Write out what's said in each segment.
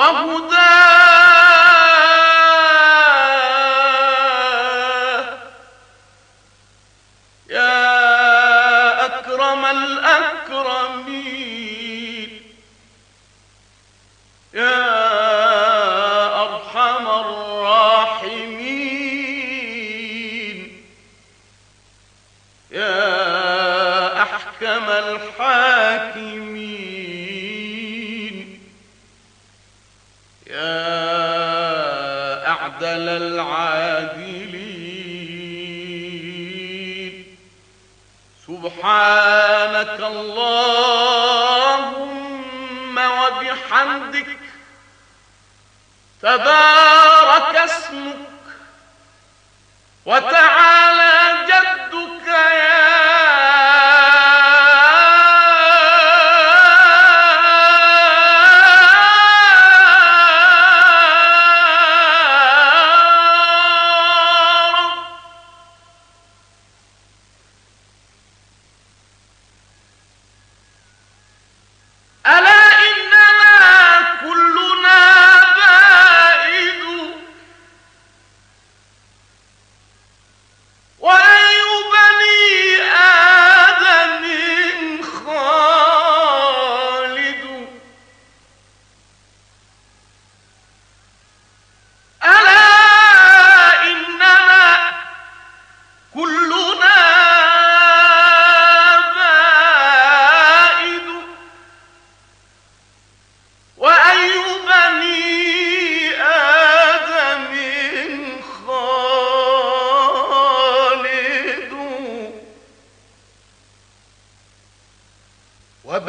وهدى أعدل العادلين سبحانك اللهم وبحمدك تبارك اسمك وتعالى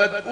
كسبت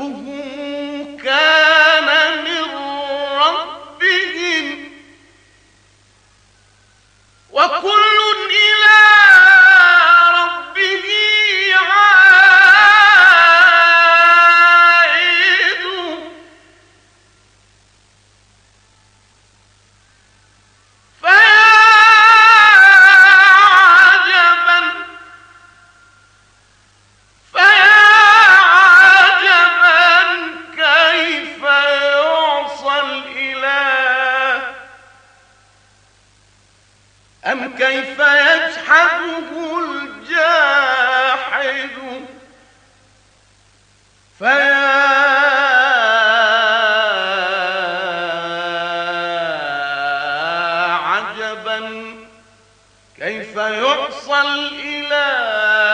كيف يعصى الإله؟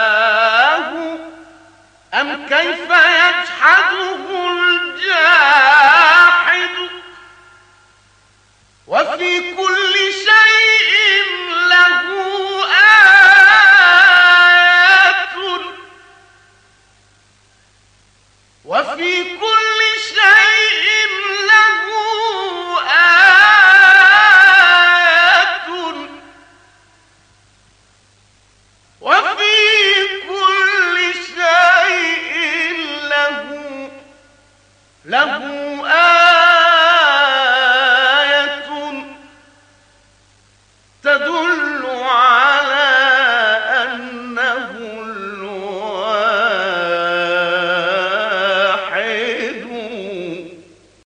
أم كيف يجحده الجاهل